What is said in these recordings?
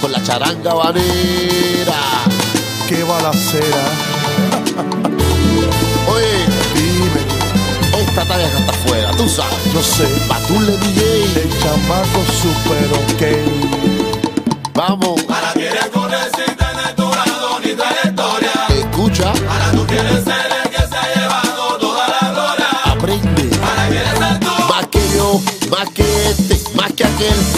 con la charanga banera. ¡Qué balacera! Oye, dime, esta talla está afuera, tú sabes. Yo sé, Batule DJ. El chamaco super ok. Vamos. Ahora quieres correr sin tener tu lado ni trayectoria. Escucha. Ahora tú quieres ser el que se ha llevado toda la gloria. Aprende. Ahora quieres ser tú. Más que yo, más que este, más que aquel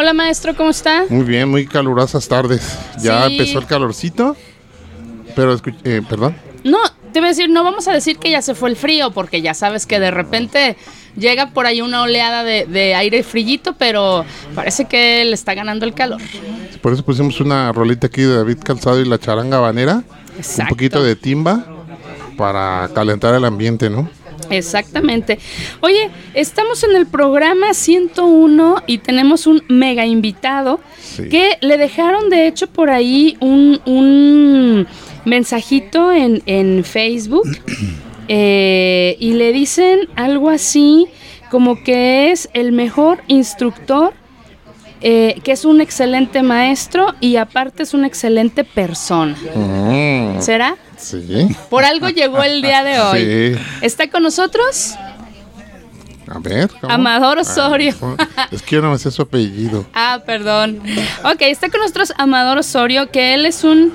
Hola maestro, ¿cómo está? Muy bien, muy calurosas tardes. Ya Sí. empezó el calorcito, pero eh, perdón. No, te voy a decir, no vamos a decir que ya se fue el frío, porque ya sabes que de repente llega por ahí una oleada de, de aire frillito, pero parece que le está ganando el calor. Por eso pusimos una rolita aquí de David Calzado y la charanga banera, Exacto. un poquito de timba para calentar el ambiente, ¿no? Exactamente. Oye, estamos en el programa 101 y tenemos un mega invitado Sí. que le dejaron de hecho por ahí un, un mensajito en, en Facebook eh, y le dicen algo así como que es el mejor instructor, eh, que es un excelente maestro y aparte es una excelente persona. Mm, ¿Será? Sí. Por algo llegó el día de hoy. Sí. ¿Está con nosotros? A ver. ¿cómo? Amador Osorio. Ah, ¿cómo? es que yo no me sé su apellido. Ah, perdón. Ok, está con nosotros Amador Osorio, que él es un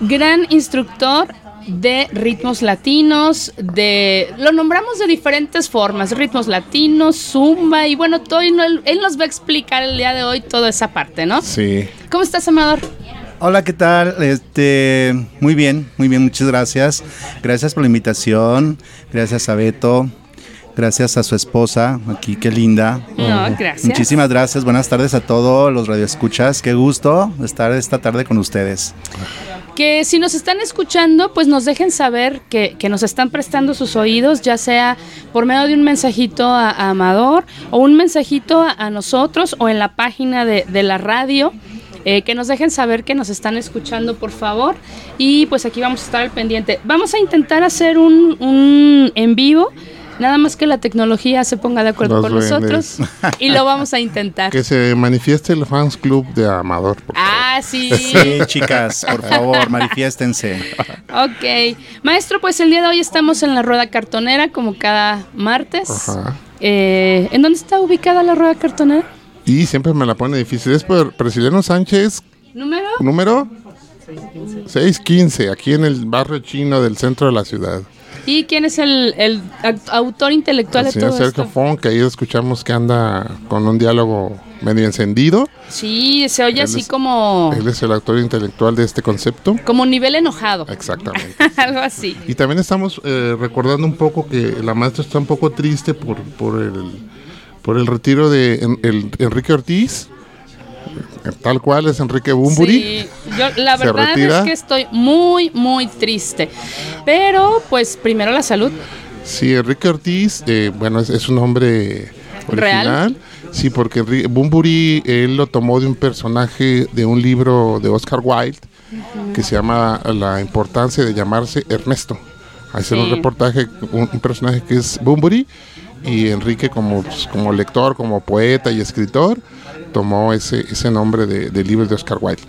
gran instructor de ritmos latinos, de lo nombramos de diferentes formas, ritmos latinos, zumba y bueno, todo y no- él, él nos va a explicar el día de hoy toda esa parte, ¿no? Sí. ¿Cómo estás, Amador? Hola, ¿qué tal? Este, muy bien, muy bien, muchas gracias. Gracias por la invitación. Gracias a Beto. Gracias a su esposa, aquí, qué linda. No, gracias. Muchísimas gracias. Buenas tardes a todos los radioescuchas. Qué gusto estar esta tarde con ustedes. Que si nos están escuchando, pues nos dejen saber que, que nos están prestando sus oídos, ya sea por medio de un mensajito a, a Amador o un mensajito a, a nosotros o en la página de, de la radio. Eh, que nos dejen saber que nos están escuchando, por favor. Y pues aquí vamos a estar al pendiente. Vamos a intentar hacer un, un en vivo. Nada más que la tecnología se ponga de acuerdo Los con nosotros. Y lo vamos a intentar. Que se manifieste el fans club de Amador. por favor. Ah, sí. Sí, chicas, por favor, manifiéstense. Ok. Maestro, pues el día de hoy estamos en la rueda cartonera, como cada martes. Ajá. Eh, ¿En dónde está ubicada la rueda cartonera? Y siempre me la pone difícil. Es por Sánchez, ¿Número? número 615, aquí en el barrio chino del centro de la ciudad. ¿Y quién es el, el autor intelectual El de señor todo Sergio esto? Fon, que ahí escuchamos que anda con un diálogo medio encendido. Sí, se oye Él así es- como, Él es el autor intelectual de este concepto. como nivel enojado. Exactamente. Algo así. Y también estamos eh, recordando un poco que la maestra está un poco triste por, por, el, por el retiro de en- el- Enrique Ortiz, tal cual es Enrique Bumburi. Sí, yo la verdad retira. es que estoy muy, muy triste. Pero, pues, primero la salud. Sí, Enrique Ortiz, eh, bueno, es, es un nombre original. Sí, porque Enri- Bumburi él lo tomó de un personaje de un libro de Oscar Wilde que se llama La importancia de llamarse Ernesto. Ahí Sí. un reportaje, un, un personaje que es Bumburi y Enrique como, pues, como lector, como poeta y escritor, tomó ese, ese nombre de, de libro de Oscar Wilde.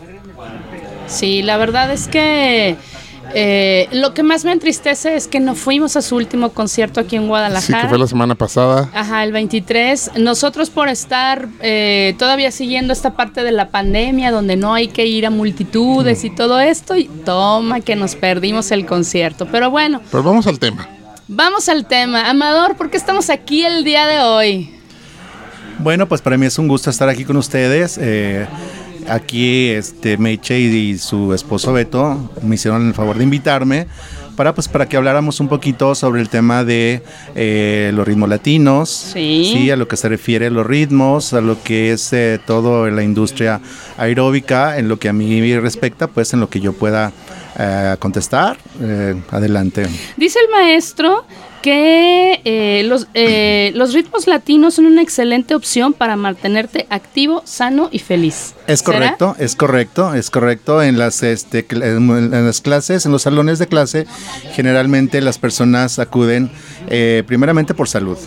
Sí, la verdad es que eh, lo que más me entristece es que no fuimos a su último concierto aquí en Sí, Guadalajara. que fue la semana pasada. Ajá, el 23. Nosotros por estar eh, todavía siguiendo esta parte de la pandemia, donde no hay que ir a multitudes y todo esto, y toma que nos perdimos el concierto. Pero bueno, Pero vamos al tema. Vamos al tema. Amador, ¿por qué estamos aquí el día de hoy? Bueno, pues para mí es un gusto estar aquí con ustedes. Eh, aquí este Meche y, su esposo Beto me hicieron el favor de invitarme para pues para que habláramos un poquito sobre el tema de eh, los ritmos latinos, Sí. a lo que se refiere a los ritmos, a lo que es eh, todo la industria aeróbica, en lo que a mí respecta, pues en lo que yo pueda eh, contestar. Eh, adelante. Dice el maestro que eh, los, eh, los ritmos latinos son una excelente opción para mantenerte activo, sano y feliz. Es ¿Será? correcto, es correcto, es correcto. En las, este, en las clases, en los salones de clase, generalmente las personas acuden eh, primeramente por salud.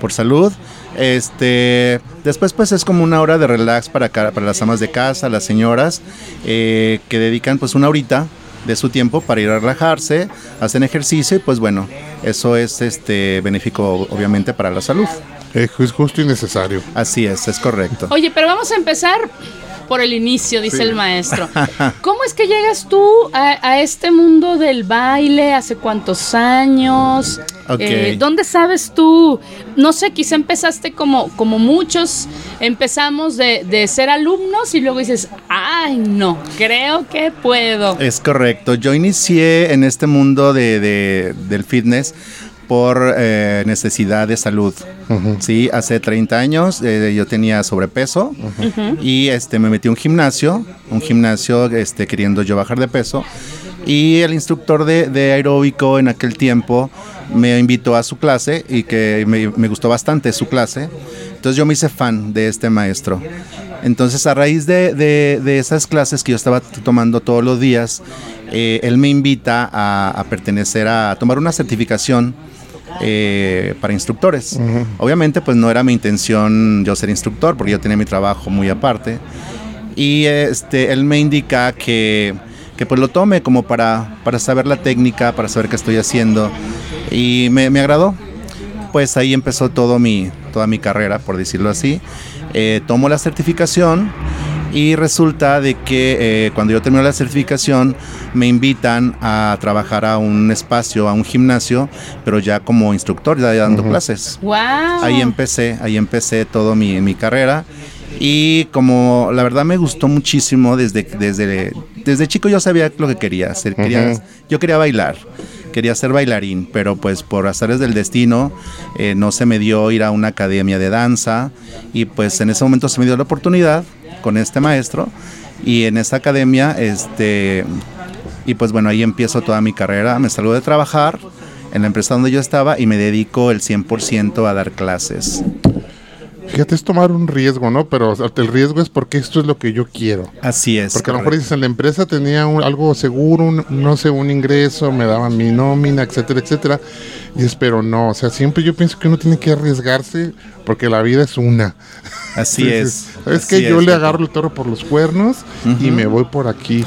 Por salud. Este, después pues es como una hora de relax para, para las amas de casa, las señoras, eh, que dedican pues una horita de su tiempo para ir a relajarse, hacen ejercicio y pues bueno, eso es este benéfico obviamente para la salud. Es justo y necesario. Así es, es correcto. Oye, pero vamos a empezar por el inicio, dice Sí. el maestro. ¿Cómo es que llegas tú a, a este mundo del baile? ¿Hace cuántos años? Ok. Eh, ¿Dónde sabes tú? No sé, quizá empezaste como, como muchos, empezamos de, de ser alumnos y luego dices, ay, no, creo que puedo. Es correcto. Yo inicié en este mundo de, de- del fitness por eh, necesidad de salud. Sí, hace 30 años eh, yo tenía sobrepeso y este me metí a un gimnasio, un gimnasio este, queriendo yo bajar de peso. Y el instructor de, de aeróbico en aquel tiempo me invitó a su clase y que me, me gustó bastante su clase. Entonces yo me hice fan de este maestro. Entonces a raíz de, de- de esas clases que yo estaba tomando todos los días, eh, él me invita a, a pertenecer a, tomar una certificación eh, para instructores. Obviamente pues no era mi intención yo ser instructor porque yo tenía mi trabajo muy aparte. Y este, él me indica que, que pues lo tome como para, para saber la técnica, para saber qué estoy haciendo. Y me, me agradó. Pues ahí empezó todo mi, toda mi carrera, por decirlo así. Eh, tomo la certificación y resulta de que eh, cuando yo termino la certificación me invitan a trabajar a un espacio, a un gimnasio, pero ya como instructor, ya dando clases. ¡Wow! Ahí empecé, ahí empecé todo mi, mi carrera. Y como la verdad me gustó muchísimo desde, desde, desde chico yo sabía lo que quería hacer. Quería. Yo quería bailar, quería ser bailarín, pero pues por azares del destino eh, no se me dio ir a una academia de danza. Y pues en ese momento se me dio la oportunidad con este maestro. Y en esta academia, este, y pues bueno, ahí empiezo toda mi carrera. Me salgo de trabajar en la empresa donde yo estaba y me dedico el 100% a dar clases. Fíjate, es tomar un riesgo, ¿no? Pero o sea, el riesgo es porque esto es lo que yo quiero. Así es. Porque a lo mejor dices, en la empresa tenía un- algo seguro, un- no sé, un ingreso, me daban mi nómina, etcétera, etcétera. Y dices, pero no, o sea, siempre yo pienso que uno tiene que arriesgarse porque la vida es una. Así Entonces, es. ¿Sabes así que Yo es, le agarro el toro por los cuernos y me voy por aquí.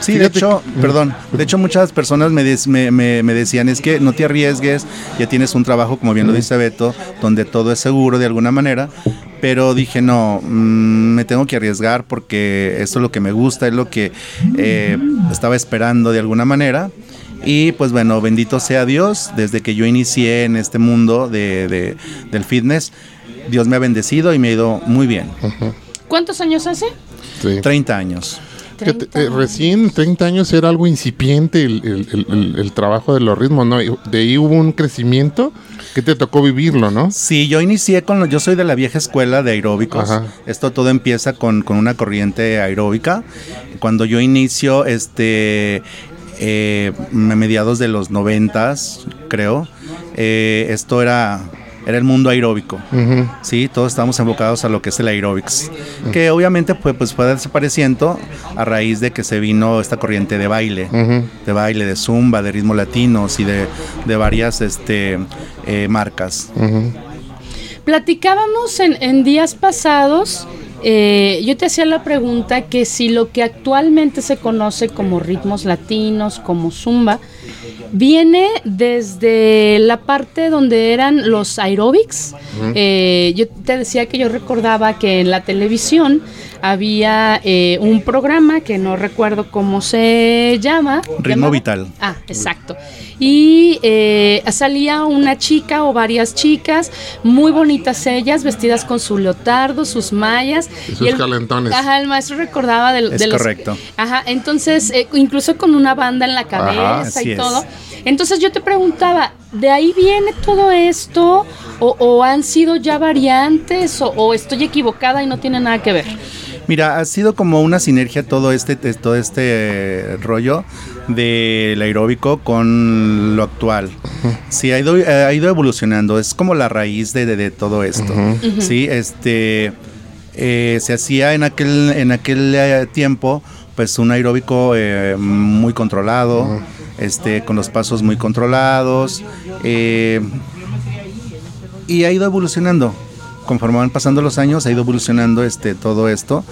Sí, de hecho, perdón, de hecho muchas personas me, des- me, me- me decían, es que no te arriesgues, ya tienes un trabajo, como bien lo dice Beto, donde todo es seguro de alguna manera, pero dije, no, mm, me tengo que arriesgar porque esto es lo que me gusta, es lo que eh, estaba esperando de alguna manera. Y pues bueno, bendito sea Dios, desde que yo inicié en este mundo de, de- del fitness, Dios me ha bendecido y me ha ido muy bien. ¿Cuántos años hace? Sí. 30 años. Fíjate, 30. eh, recién 30 años era algo incipiente el, el- el- el- el trabajo de los ritmos, ¿no? De ahí hubo un crecimiento que te tocó vivirlo, ¿no? Sí, yo inicié con, lo- yo soy de la vieja escuela de aeróbicos. Ajá. Esto todo empieza con, con una corriente aeróbica. Cuando yo inicio, este, eh, a mediados de los noventas, creo, eh, esto era, era el mundo aeróbico. Sí, todos estamos enfocados a lo que es el aerobics, que obviamente pues, pues fue desapareciendo a raíz de que se vino esta corriente de baile, de baile, de zumba, de ritmos latinos y de, de varias este, eh, marcas. Platicábamos en, en días pasados, eh, yo te hacía la pregunta que si lo que actualmente se conoce como ritmos latinos, como zumba, viene desde la parte donde eran los aerobics. Eh, yo te decía que yo recordaba que en la televisión había eh, un programa que no recuerdo cómo se llama. Ritmo ¿llamaba? Vital. Ah, exacto. Y eh, salía una chica o varias chicas, muy bonitas ellas, vestidas con su leotardo, sus mallas. Y sus calentones. Ajá, el maestro recordaba del- Es de, los... correcto. Ajá, entonces, eh, incluso con una banda en la cabeza así y es. Todo. Entonces yo te preguntaba, ¿de ahí viene todo esto? ¿O, o han sido ya variantes? O, o estoy equivocada y no tiene nada que ver? Mira, ha sido como una sinergia todo este, todo este rollo del aeróbico con lo actual. Sí, ha ido, eh, ha ido evolucionando, es como la raíz de, de- de todo esto. Sí, este eh, se hacía en aquel, en aquel eh, tiempo pues un aeróbico eh, muy controlado, este, con los pasos muy controlados. eh, y ha ido evolucionando. Conforme van pasando los años, ha ido evolucionando este, todo esto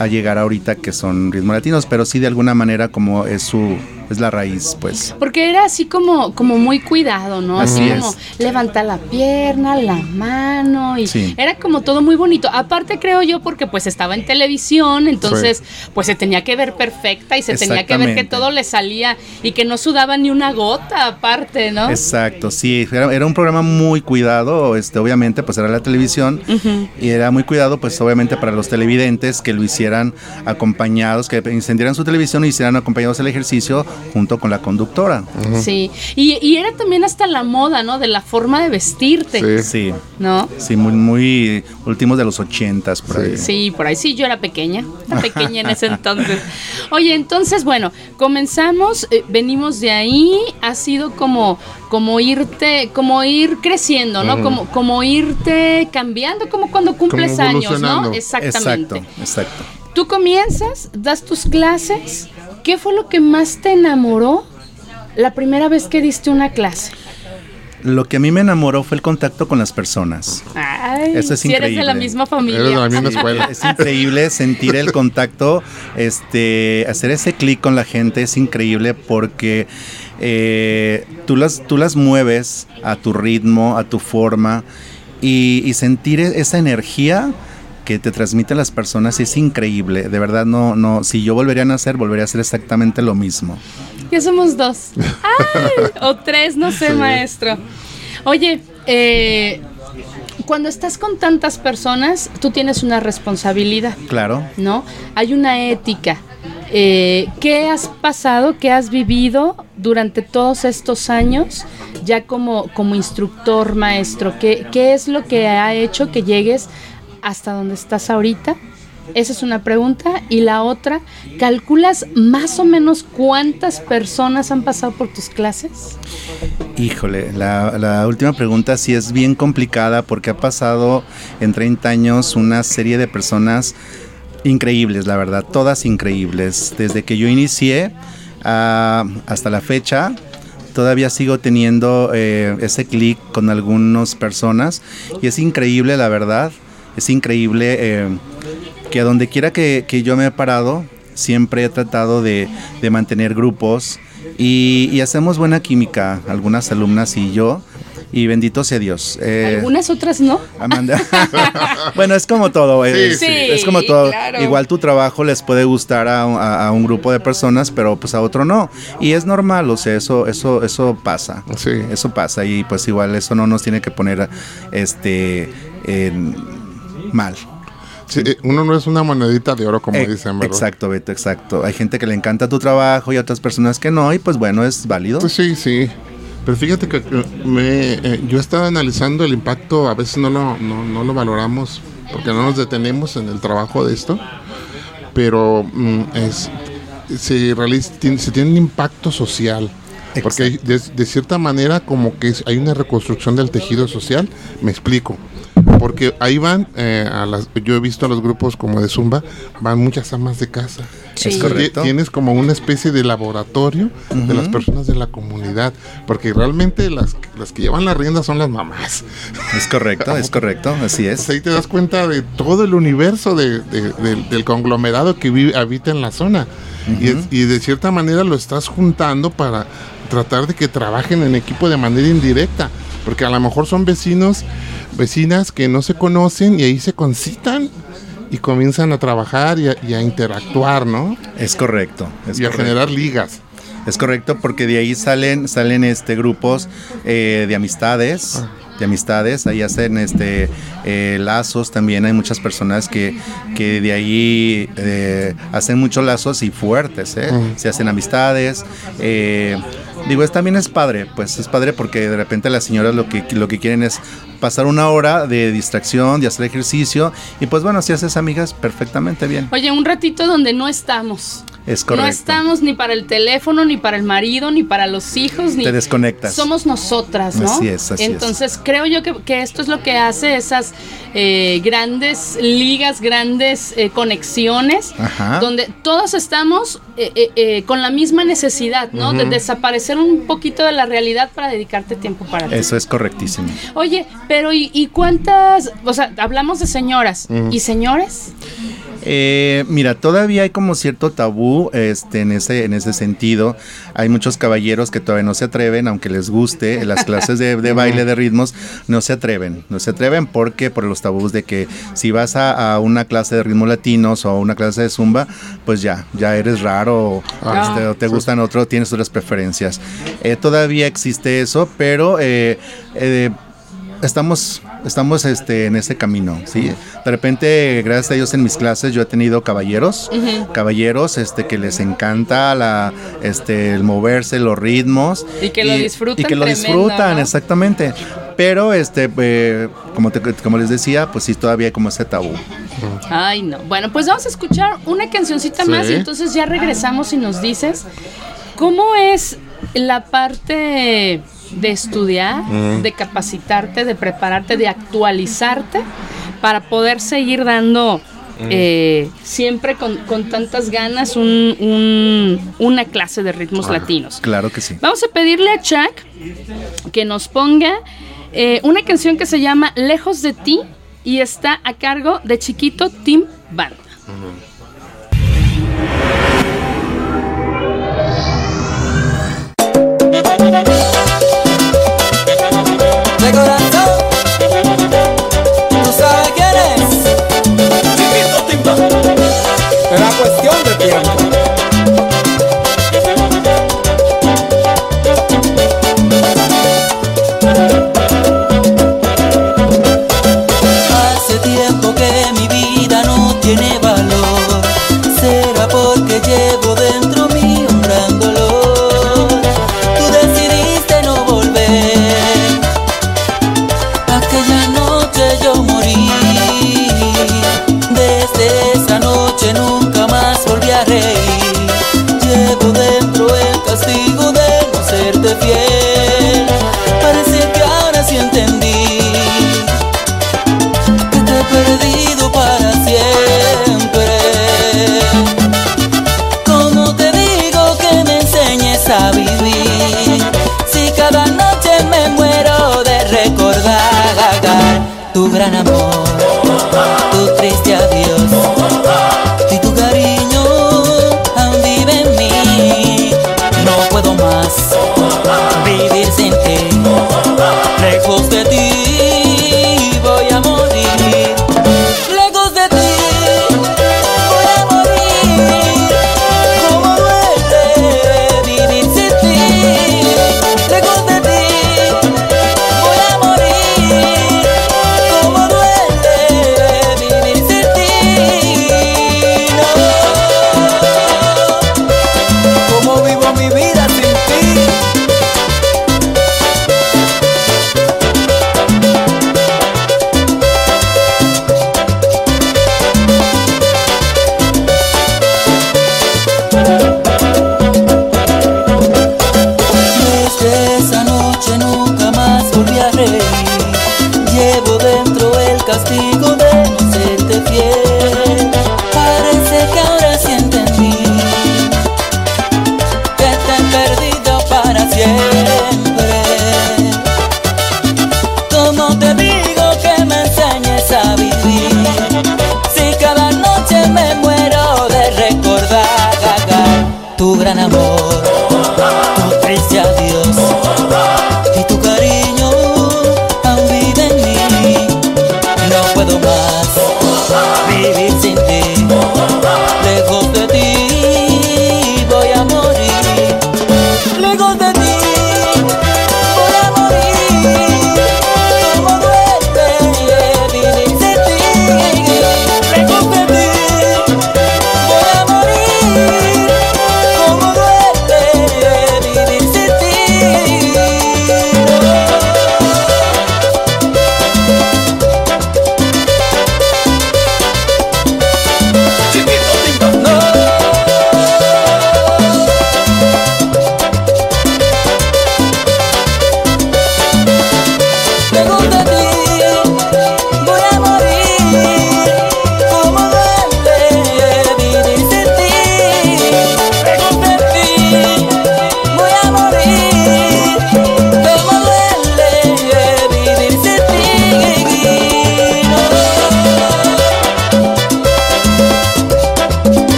a llegar ahorita que son ritmos latinos, pero sí de alguna manera como es su es la raíz, pues. Porque era así como, como muy cuidado, ¿no? Así Así como levanta la pierna, la mano y Sí. era como todo muy bonito. Aparte creo yo porque pues estaba en televisión, entonces pues se tenía que ver perfecta y se tenía que ver que todo le salía y que no sudaba ni una gota aparte, ¿no? Exacto, sí, era, era un programa muy cuidado, este, obviamente, pues era la televisión y era muy cuidado, pues obviamente para los televidentes que lo hicieran acompañados, que encendieran su televisión y hicieran acompañados al ejercicio junto con la conductora. Sí. Y, y era también hasta la moda, ¿no? De la forma de vestirte, Sí. Sí, ¿no? sí, muy, muy últimos de los ochentas por ahí. Sí, por ahí sí, yo era pequeña, era pequeña en ese entonces. Oye, entonces, bueno, comenzamos, eh, venimos de ahí, ha sido como, como irte, como ir creciendo, ¿no? Como, como irte cambiando, como cuando cumples Como años, ¿no? Exactamente. Exacto, exacto. Tú comienzas, das tus clases, ¿qué fue lo que más te enamoró la primera vez que diste una clase? Lo que a mí me enamoró fue el contacto con las personas. Ay, Eso es si eres de la increíble. misma familia. Eres de la misma escuela. Es increíble sentir el contacto, este, hacer ese clic con la gente es increíble porque eh, tú, las, tú las mueves a tu ritmo, a tu forma y, y sentir e- esa energía que te transmiten las personas es increíble. De verdad, no, no, si yo volvería a nacer, volvería a hacer exactamente lo mismo. Ya somos dos. Ay, o tres, no sé, maestro. Oye, eh, cuando estás con tantas personas, tú tienes una responsabilidad, Claro. ¿no? Hay una ética. Eh, ¿Qué has pasado, qué has vivido durante todos estos años ya como, como instructor, maestro? ¿Qué, ¿Qué es lo que ha hecho que llegues hasta donde estás ahorita? Esa es una pregunta. Y la otra, ¿calculas más o menos cuántas personas han pasado por tus clases? Híjole, la, última pregunta sí es bien complicada porque ha pasado en 30 años una serie de personas increíbles, la verdad, todas increíbles. Desde que yo inicié ah, hasta la fecha, todavía sigo teniendo eh, ese clic con algunas personas y es increíble, la verdad, es increíble eh, que a donde quiera que, que yo me he parado, siempre he tratado de, de mantener grupos y, y hacemos buena química, algunas alumnas y yo, y bendito sea Dios. Eh, Algunas otras no. Amanda. bueno, es como todo. Es, Sí, es como todo. claro. Igual tu trabajo les puede gustar a, un- a- a un grupo de personas, pero pues a otro no. Y es normal, o sea, eso, eso, eso pasa. Sí. Eso pasa y pues igual eso no nos tiene que poner este en- mal. Sí, eh, uno no es una monedita de oro, como Eh, dicen, ¿verdad? exacto, Beto, exacto. Hay gente que le encanta tu trabajo y otras personas que no, y pues bueno, es válido. Pues sí, sí. Pero fíjate que eh, me, eh, yo estaba analizando el impacto, a veces no lo, no, no lo valoramos porque no nos detenemos en el trabajo de esto, pero mm, es, se, realiza, tiene, se tiene un impacto social. Porque hay- de, de cierta manera como que hay una reconstrucción del tejido social, me explico. Porque ahí van, eh, a las, yo he visto a los grupos como de Zumba, van muchas amas de casa. Sí. Es correcto. ti- Tienes como una especie de laboratorio de las personas de la comunidad, porque realmente las, las que llevan la rienda son las mamás. Es correcto, es correcto, así es. Ahí te das cuenta de todo el universo de- de- del- del conglomerado que vive, habita en la zona. y, es- y de cierta manera lo estás juntando para tratar de que trabajen en equipo de manera indirecta, porque a lo mejor son vecinos, vecinas que no se conocen y ahí se concitan y comienzan a trabajar y a, y a interactuar, ¿no? Es correcto. Es y a generar ligas. Es correcto porque de ahí salen salen este grupos eh, de amistades, de amistades, ahí hacen este eh, lazos también hay muchas personas que, que de ahí eh, hacen muchos lazos y fuertes, ¿eh? se hacen amistades. Digo, es también es padre, pues es padre porque de repente las señoras lo que lo que quieren es pasar una hora de distracción, de hacer ejercicio y pues bueno, si haces amigas perfectamente bien. Oye, un ratito donde no estamos. Es No correcto. estamos ni para el teléfono, ni para el marido, ni para los hijos, ni Te desconectas. Somos nosotras, ¿no? Así es, así es. Entonces creo yo que, que esto es lo que hace esas eh, grandes ligas, grandes eh, conexiones, Ajá. donde todos estamos eh, con la misma necesidad, ¿no? De desaparecer un poquito de la realidad para dedicarte tiempo para ti. Eso es correctísimo. Oye, pero ¿y, y cuántas? O sea, hablamos de señoras. ¿Y señores? Eh, mira, todavía hay como cierto tabú este, en, ese, en ese sentido. Hay muchos caballeros que todavía no se atreven, aunque les guste las clases de, de baile de ritmos, no se atreven. No se atreven porque por los tabús de que si vas a, a una clase de ritmos latinos o a una clase de zumba, pues ya, ya eres raro o, Ah. este, o te gustan otro, tienes otras preferencias. Eh, todavía existe eso, pero eh, eh, estamos estamos este en ese camino sí de repente gracias a Dios en mis clases yo he tenido caballeros caballeros este que les encanta la este el moverse los ritmos Y que lo disfrutan y que lo tremendo, disfrutan ¿no? exactamente pero este eh, como te- como les decía pues sí todavía hay como ese tabú Ay, no. Bueno, pues vamos a escuchar una cancioncita Sí. más y entonces ya regresamos y nos dices cómo es la parte de estudiar, de capacitarte, de prepararte, de actualizarte para poder seguir dando eh, siempre con, con tantas ganas un- un- una clase de ritmos latinos. claro que sí Vamos a pedirle a Chuck que nos ponga eh, una canción que se llama Lejos de ti y está a cargo de Chiquito Team Band. De corazón, tú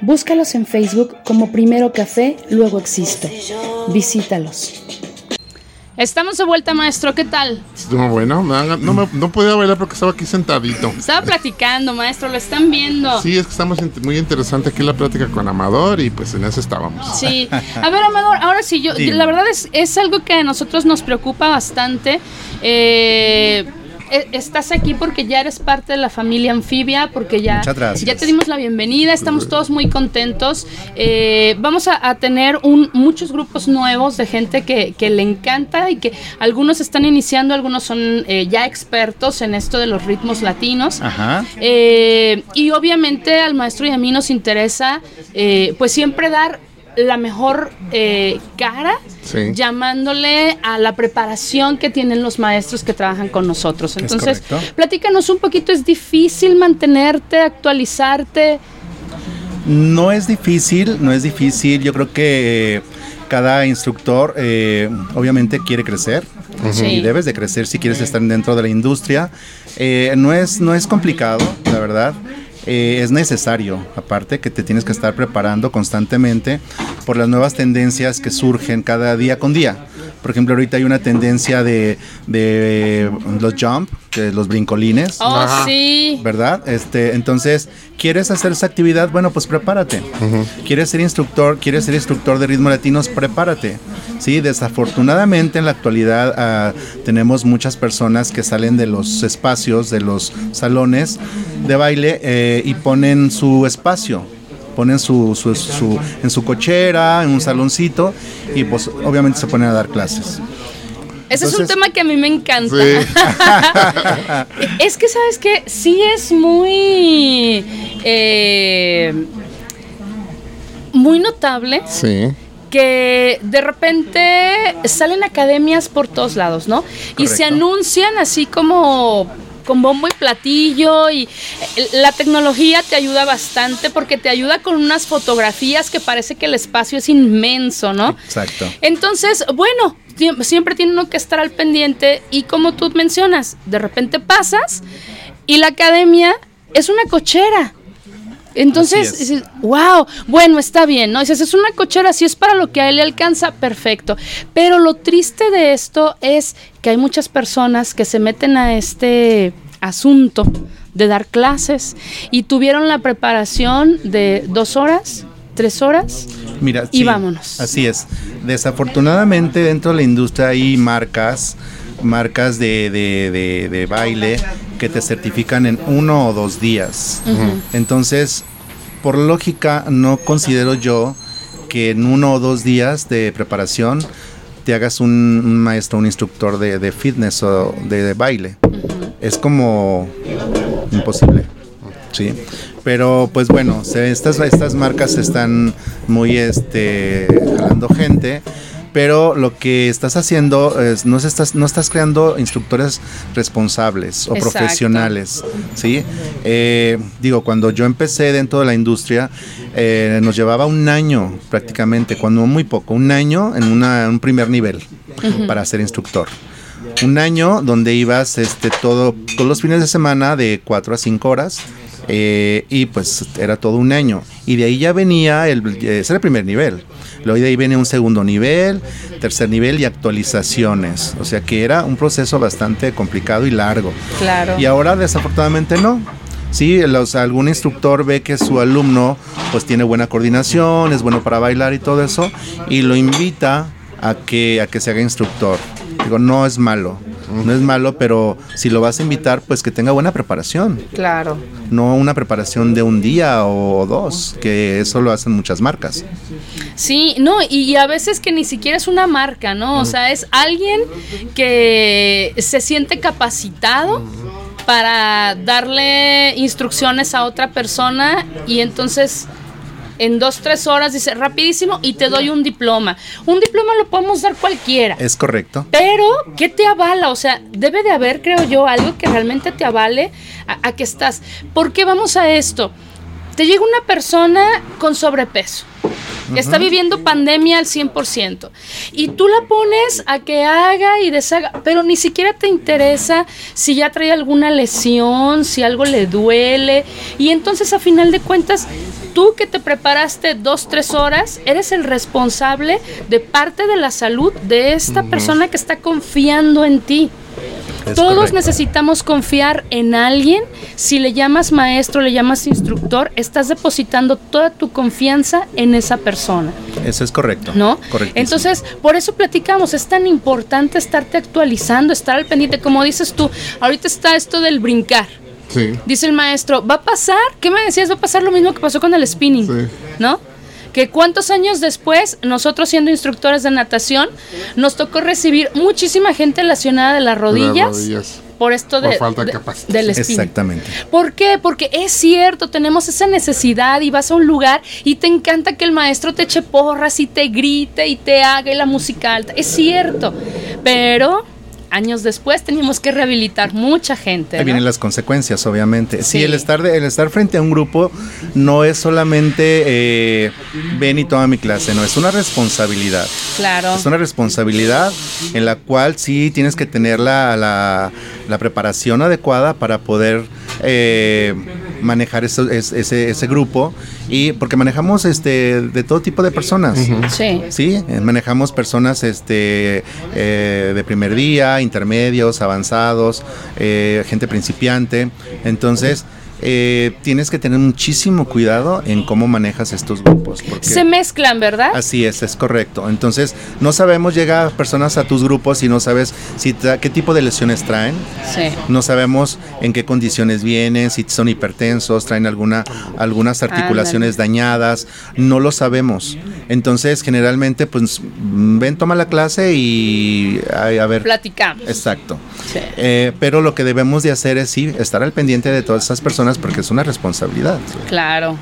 Búscalos en Facebook como Primero Café, luego Existo. Visítalos. Estamos de vuelta, maestro. ¿Qué tal? Estuvo bueno. no, me- no podía bailar porque estaba aquí sentadito. Estaba platicando, maestro. Lo están viendo. Sí, es que estamos muy interesante aquí la plática con Amador y pues en eso estábamos. Sí. A ver, Amador, ahora sí, yo, la verdad es, es algo que a nosotros nos preocupa bastante. Eh, estás aquí porque ya eres parte de la familia anfibia, porque ya, ya te dimos la bienvenida, estamos todos muy contentos. Eh, vamos a, a tener un, muchos grupos nuevos de gente que, que le encanta y que algunos están iniciando, algunos son eh, ya expertos en esto de los ritmos latinos. Ajá. Eh, y obviamente al maestro y a mí nos interesa, eh, pues siempre dar la mejor eh, cara, Sí. llamándole a la preparación que tienen los maestros que trabajan con nosotros. Es Entonces, platícanos un poquito, ¿es difícil mantenerte, actualizarte? No es difícil, no es difícil. Yo creo que cada instructor eh, obviamente quiere crecer y debes de crecer si quieres estar dentro de la industria. Eh, no, es, no es complicado, la verdad. Eh, es necesario, aparte que te tienes que estar preparando constantemente por las nuevas tendencias que surgen cada día con día. Por ejemplo, ahorita hay una tendencia de, de los jump, de los brincolines. Oh, Ajá. sí. ¿verdad? Este, entonces, ¿quieres hacer esa actividad? Bueno, pues prepárate. ¿Quieres ser instructor? ¿Quieres ser instructor de ritmo latinos? Prepárate. Sí, desafortunadamente en la actualidad ah, tenemos muchas personas que salen de los espacios, de los salones de baile eh, y ponen su espacio. Ponen su, su- su- en su cochera, en un saloncito y pues obviamente se ponen a dar clases. Ese es un tema que a mí me encanta. Sí. Es que, ¿sabes qué? Sí es muy... eh, muy notable Sí. que de repente salen academias por todos lados, ¿no? Y se anuncian así como con bombo y platillo y eh, la tecnología te ayuda bastante porque te ayuda con unas fotografías que parece que el espacio es inmenso, ¿no? Exacto. Entonces, bueno, sie- siempre tiene uno que estar al pendiente y como tú mencionas, de repente pasas y la academia es una cochera. Entonces, dices, wow, bueno, está bien, ¿no? Dices, es una cochera, si es para lo que a él le alcanza, perfecto. Pero lo triste de esto es que hay muchas personas que se meten a este asunto de dar clases y tuvieron la preparación de dos horas, tres horas. Mira, Y vámonos. Así es. Desafortunadamente dentro de la industria hay marcas, marcas de, de- de- de baile que te certifican en uno o dos días. Entonces, por lógica, no considero yo que en uno o dos días de preparación te hagas un, un maestro, un instructor de, de fitness o de, de baile. Es como imposible. Sí. Pero pues bueno, se- estas, estas marcas están muy este jalando gente. Pero lo que estás haciendo es, no, estás, no estás creando instructores responsables o Exacto. profesionales. ¿sí? Eh, digo, cuando yo empecé dentro de la industria, eh, nos llevaba un año prácticamente, cuando muy poco, un año en una- un primer nivel para ser instructor un año donde ibas este todo todos los fines de semana de 4 a 5 horas eh, y pues era todo un año y de ahí ya venía el ese era el primer nivel luego de ahí viene un segundo nivel tercer nivel y actualizaciones o sea que era un proceso bastante complicado y largo Claro. y ahora desafortunadamente no. Sí, los, algún instructor ve que su alumno pues tiene buena coordinación, es bueno para bailar y todo eso, y lo invita a que, a que se haga instructor. Digo, no es malo, no es malo, pero si lo vas a invitar, pues que tenga buena preparación, Claro. no una preparación de un día o dos, que eso lo hacen muchas marcas. Sí, no, y, y a veces que ni siquiera es una marca, ¿no? O sea, es alguien que se siente capacitado para darle instrucciones a otra persona y entonces en dos, tres horas, dice rapidísimo y te doy un diploma. Un diploma lo podemos dar cualquiera. Es correcto. Pero, ¿qué te avala? O sea, debe de haber, creo yo, algo que realmente te avale a, a que estás. ¿Por qué vamos a esto? Te llega una persona con sobrepeso que está viviendo pandemia al 100%. Y tú la pones a que haga y deshaga, pero ni siquiera te interesa si ya trae alguna lesión, si algo le duele. Y entonces a final de cuentas, tú que te preparaste dos, tres horas, eres el responsable de parte de la salud de esta persona que está confiando en ti. Es Todos correcto. necesitamos confiar en alguien. Si le llamas maestro, le llamas instructor, estás depositando toda tu confianza en esa persona, Eso es correcto. ¿no? Entonces, por eso platicamos, es tan importante estarte actualizando, estar al pendiente, como dices tú, ahorita está esto del brincar. Sí. Dice el maestro, ¿va a pasar? ¿Qué me decías? Va a pasar lo mismo que pasó con el spinning, Sí. ¿no? Que cuántos años después, nosotros siendo instructores de natación, nos tocó recibir muchísima gente lesionada de las rodillas, rodillas. por esto Por de, falta de del. Exactamente. ¿Por qué? Porque es cierto, tenemos esa necesidad y vas a un lugar y te encanta que el maestro te eche porras y te grite y te haga y la música alta. Es cierto, pero años después teníamos que rehabilitar mucha gente. Ahí ¿no? vienen las consecuencias, obviamente. Sí, Sí. el estar de- el estar frente a un grupo no es solamente eh, ven y toma mi clase, no, es una responsabilidad. Claro. Es una responsabilidad en la cual sí tienes que tener la, la- la preparación adecuada para poder eh, manejar eso- es- ese, ese grupo y porque manejamos este de todo tipo de personas. Sí. Sí, manejamos personas este, eh, de primer día, intermedios, avanzados, eh, gente principiante. Entonces, eh, tienes que tener muchísimo cuidado en cómo manejas estos grupos. Porque Se mezclan, ¿verdad? Así es, es correcto. Entonces, no sabemos, llega personas a tus grupos y no sabes si qué tipo de lesiones traen. Sí. No sabemos en qué condiciones vienen, si son hipertensos, traen alguna, algunas articulaciones dañadas, no lo sabemos. Entonces, generalmente, pues, ven, toma la clase y a ver. Platicamos. Exacto. Sí. Eh, pero lo que debemos de hacer es sí, estar al pendiente de todas esas personas porque es una responsabilidad. Claro.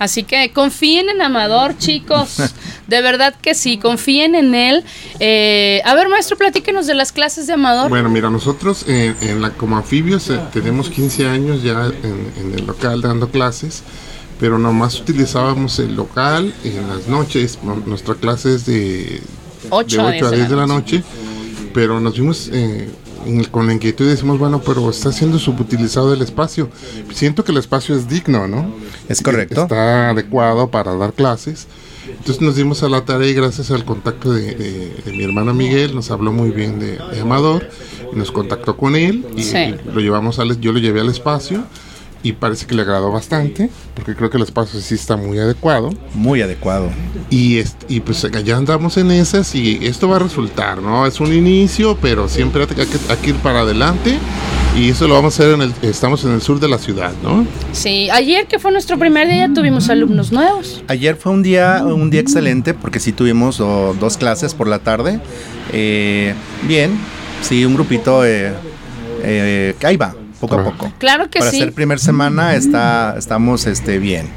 Así que confíen en Amador, chicos. De verdad que sí, confíen en él. Eh, a ver, maestro, platíquenos de las clases de Amador. Bueno, mira, nosotros en, en la, como anfibios eh, tenemos 15 años ya en, en el local dando clases, pero nomás utilizábamos el local en las noches. no- Nuestra clase es de, Ocho a de 8 a 10 de la noche, pero nos vimos eh, en el- con la inquietud y decimos, bueno, pero está siendo subutilizado el espacio. Siento que el espacio es digno, ¿no? Es correcto. Está adecuado para dar clases. Entonces nos dimos a la tarea y gracias al contacto de, de- de mi hermano Miguel nos habló muy bien de, de Amador y nos contactó con él y, Sí. y lo llevamos al, yo lo llevé al espacio y parece que le agradó bastante porque creo que el espacio sí está muy adecuado Muy adecuado. y, est- y pues ya andamos en esas y esto va a resultar, ¿no? Es un inicio, pero siempre hay que, hay que ir para adelante y eso lo vamos a hacer en el, estamos en el sur de la ciudad, ¿no? Sí, ayer que fue nuestro primer día ya tuvimos alumnos nuevos. Ayer fue un día, un día excelente porque sí tuvimos oh, dos clases por la tarde. Eh, bien, sí, un grupito eh, eh, ahí va, poco a poco. Claro que Para sí. ser primer semana está, estamos este, bien.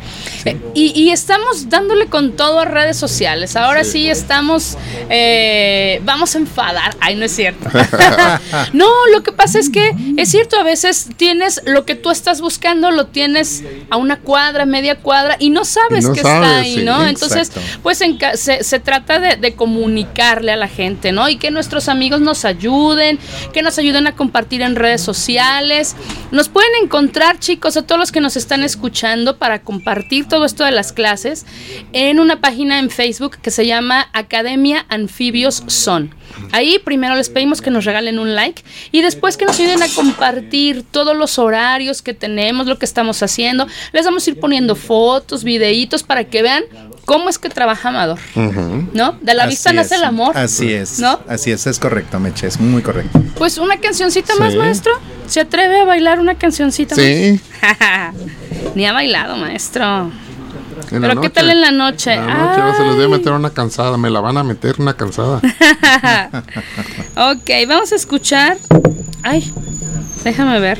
Eh, Y, y estamos dándole con todo a redes sociales. Ahora sí, estamos. eh, vamos a enfadar. Ay, no es cierto. no, lo que pasa es que es cierto, a veces tienes lo que tú estás buscando, lo tienes a una cuadra, media cuadra, y no sabes Y no que está ahí, sí. ¿no? Exacto. Entonces, pues en se, se trata de, de comunicarle a la gente, ¿no? Y que nuestros amigos nos ayuden, que nos ayuden a compartir en redes sociales. Nos pueden encontrar, chicos, a todos los que nos están escuchando para compartir todo esto de las clases en una página en Facebook que se llama Academia Anfibios Son. Ahí primero les pedimos que nos regalen un like y después que nos ayuden a compartir todos los horarios que tenemos, lo que estamos haciendo. Les vamos a ir poniendo fotos, videitos para que vean cómo es que trabaja Amador. ¿No? De la vista nace el amor. Así es. ¿No? Así es, es correcto, Meche, es muy correcto. Pues una cancioncita más, maestro. ¿Se atreve a bailar una cancioncita Sí. más? Ni ha bailado, maestro. En Pero ¿qué tal en la noche? En la noche se les debe meter una cansada, me la van a meter una cansada. Ok, vamos a escuchar. Ay, déjame ver.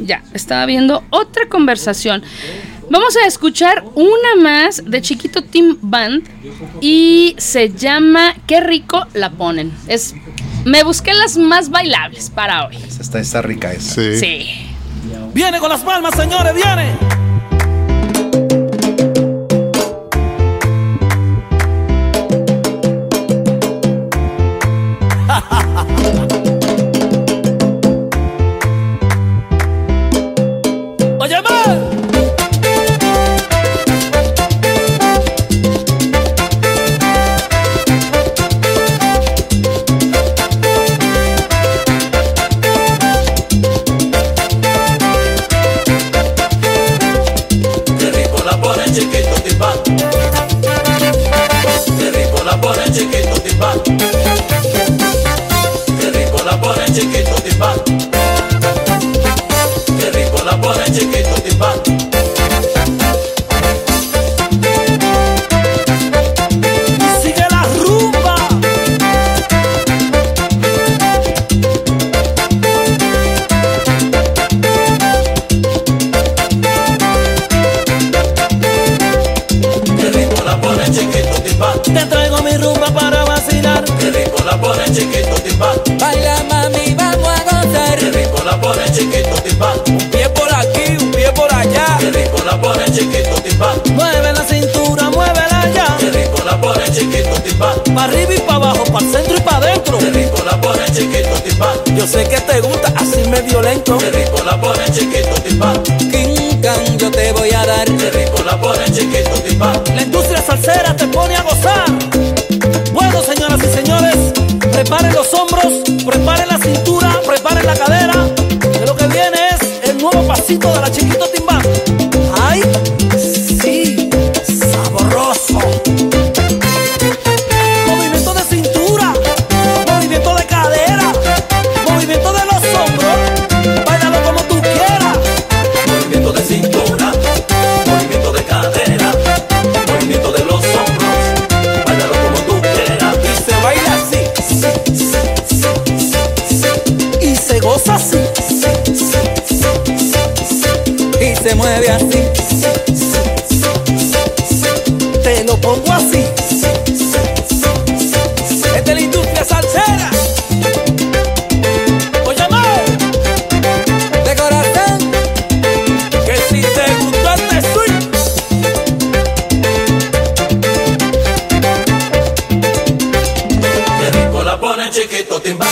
Ya, estaba viendo otra conversación. Vamos a escuchar una más de Chiquito Team Band y se llama Qué rico la ponen. Es me busqué las más bailables para hoy. Está, está rica esa. Sí. Sí. Viene con las palmas, señores, viene. chiquito timbal. Qué rico la pone chiquito Yo sé que te gusta así medio lento. Qué rico la pone chiquito timbal. King Kong yo te voy a dar. Qué rico la pone chiquito timbal. La industria salsera te pone a gozar. Bueno, señoras y señores, preparen los hombros, preparen la cintura, preparen la cadera. Que lo que viene es el nuevo pasito de la chiquito chiquito timbal.